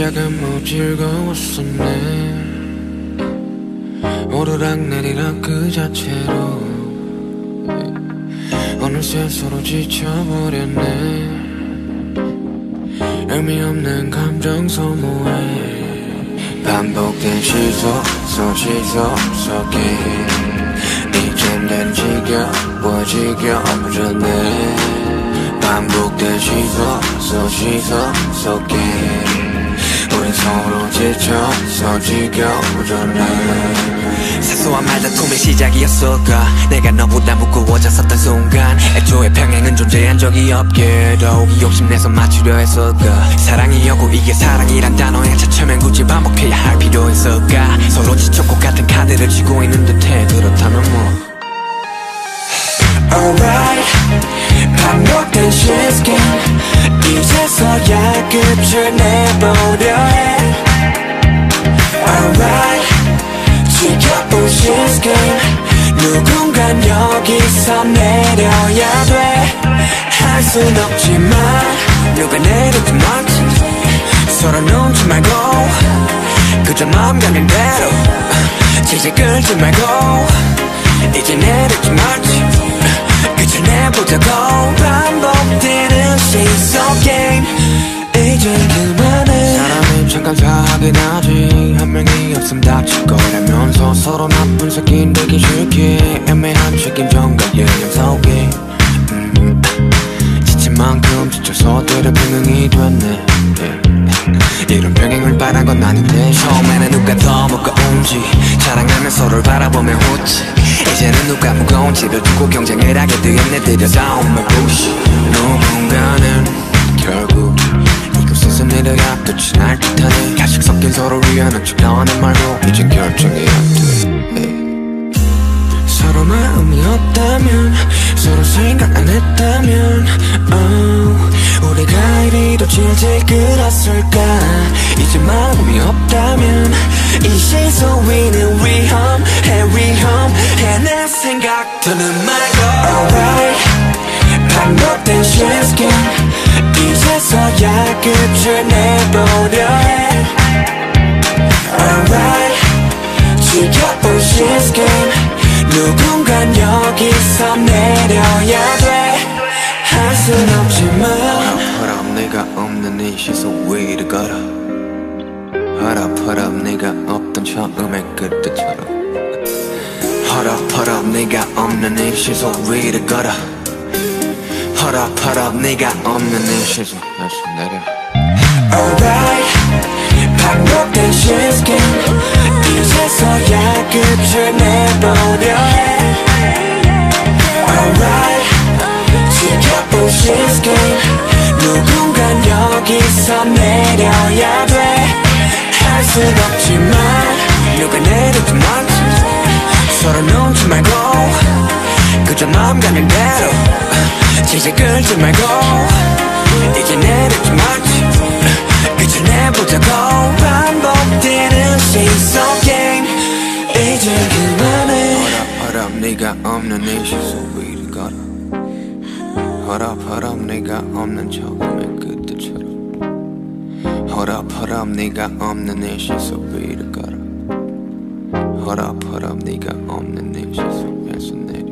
시작은 뭐 즐거웠었네. 오르락 내리락 그 자체로. 어느새 서로 지쳐버렸네. 의미 없는 감정 소모에 반복된 시속 속 시속 속에 이젠 난 지겨워 지겨워졌네. 반복된 시속 속 시속 속에 서로 지쳐서 지겨워졌네 사소한 말다툼의 시작이었을까 내가 너보다 무거워졌었던 순간. 애초에 평행은 존재한 적이 없게도 욕심내서 맞추려 했을까 사랑이었고 이게 사랑이란 단어에 차츰엔 굳이 반복해야 할 필요 있을까 서로 지쳤고 같은 카드를 쥐고 있는 듯해. 그렇다면 뭐. Alright. 반복된 시스템 이제서야 끝을 내보려 해 Alright 지켜본 시스템 누군간 여기서 내려야 돼할 순 없지만 누가 내리든 말든 서로 눈치 말고 그저 마음 가는 대로 질질 끌지 말고 이제 사하긴 하지 한 명이 없음 다칠 거라면서 서로 나쁜 새끼 되기 싫게 애매한 책임전과 예념 속에 음, 지친 만큼 지쳐서 때려 병행이 됐네. 예. 이런 병행을 바란 건 아닌데 처음에는 누가 더 무거운지 자랑하며 서로를 바라보며 웃지. 이제는 누가 무거운지를 두고 경쟁을 하게 되었네. 들여다오면 부시. 누군가는 결국 이곳에서 내려야 끝이 날 듯하네. 가식 섞인 서로를 위한 척 너는 말고 이젠 결정이 안돼. 서로 마음이 없다면 서로 생각 안 했다면 oh, 우리가 이리도 질질 끌었을까? 이제 마음이 없다면 이 시속 위는 위험해 위험해 내 생각 더는 말고. Alright. 반복된 시스템 이제서야 끝을 내보려. 해 Alright 지켜본 시스템. 누군간 여기서 내려야 돼할 순 없지만. 허랍 내가 없는 이 시속 위를 걸어. 허랍 허랍 내가 없던 처음의 그때처럼. 허랍 허랍 내가 없는 이 시속 위를 걸어 허랍 허랍 내가 없는 이 시속 다시 내려. Alright 반복된 시스템. 이제서야 끝을 내보려. 해 Alright 지켜본 시스템. 누군간 여기서 내려야 돼할 순 없지만 누가 내리든 말든 서로 눈치 말고 그저 마음 가는 대로. 질질 끌지 말고 이제 내리지 말지. 끝을 내보자고 반복되는 시속 게임. 이제 그만해. 허랍 허랍 네가 없는 이 위를 걸어 허랍 허랍 네가 없는 처음의 그때처럼? 허랍 허랍 네가 없는 이 시속 위를 걸어 허랍 허랍 네가 없는 이 시속에서 내려